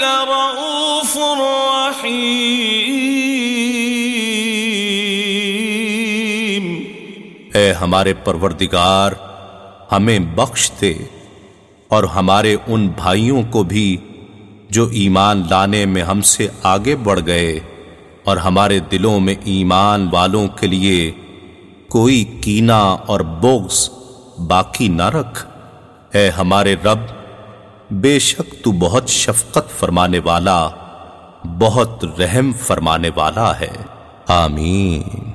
رؤوف رحيم. اے ہمارے پروردگار، ہمیں بخش دے اور ہمارے ان بھائیوں کو بھی جو ایمان لانے میں ہم سے آگے بڑھ گئے اور ہمارے دلوں میں ایمان والوں کے لیے کوئی کینا اور بغض باقی نہ رکھ۔ اے ہمارے رب بے شک تو بہت شفقت فرمانے والا بہت رحم فرمانے والا ہے۔ آمین۔